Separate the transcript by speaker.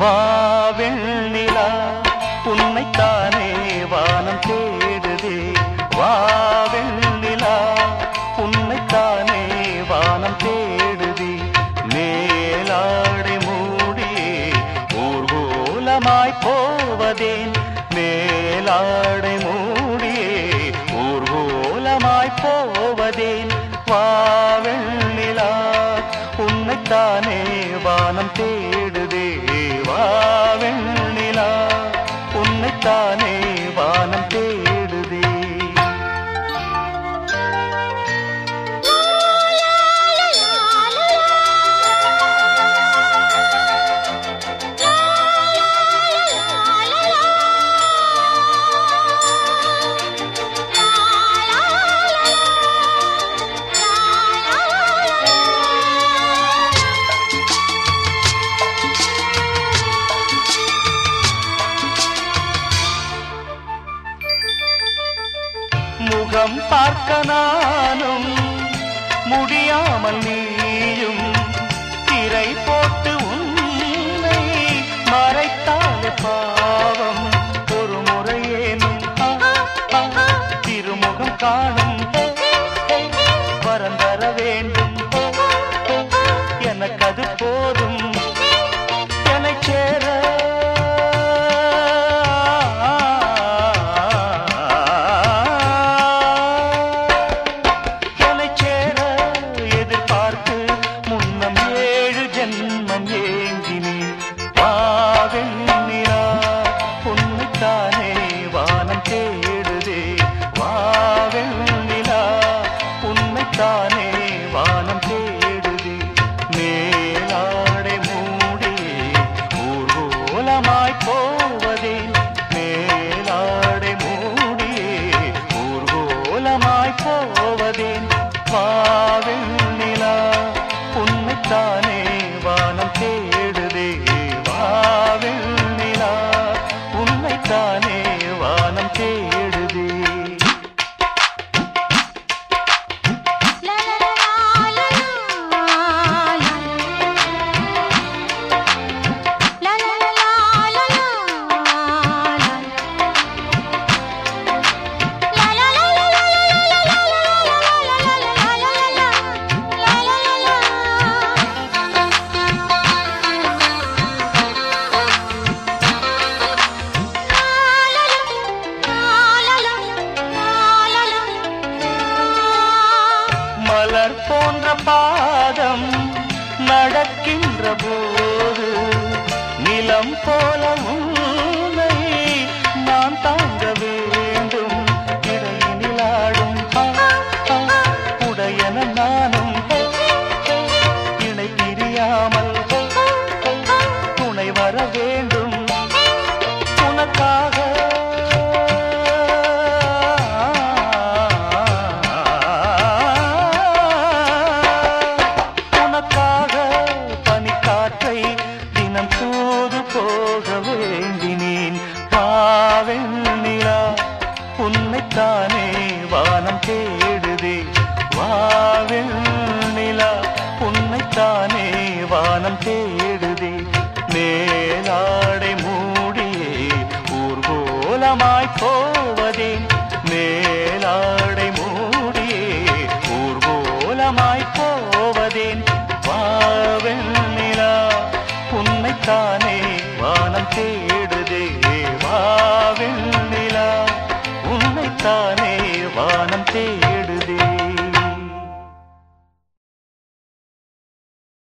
Speaker 1: வாவெண் நிலா உன்னைத்தானே வானம் தேடுதே. வாவெண் நிலா உன்னைத்தானே வானம் தேடுதி. மேலாடை மூடியே ஊர்கோலமாய் போவதேன். மேலாடை மூடியே ஊர்கோலமாய் போவதேன். வாவெண் நிலா உன்னைத்தானே வானம் தேடு வெண்ணிலா உன்னைத்தானே வானம் தே பார்க்க நானும் முடியாமல் நீயும் திரை போட்டு உன்னை மறைத்தாலே பா ஊர்கோலமாய் மலர் போன்ற பாதம் நடக்கின்ற போது நிலம் போலவும் தினம் போது போக வேண்டினேன். பாவெண்ணிலா உன்னைத்தானே வானம் தேடுதே. வாவெண்ணிலா உன்னைத்தானே வானம் தேடுதே. மேலாடை மூடியே ஊர்கோலமாய் போவதேன் மேலாடை மூடியே ஊர்கோலமாய் போவதேன். வாவெண்ணிலா தானே வானம் தேடுதே வாவெண்ணிலா உன்னைத்தானே வானம் தேடு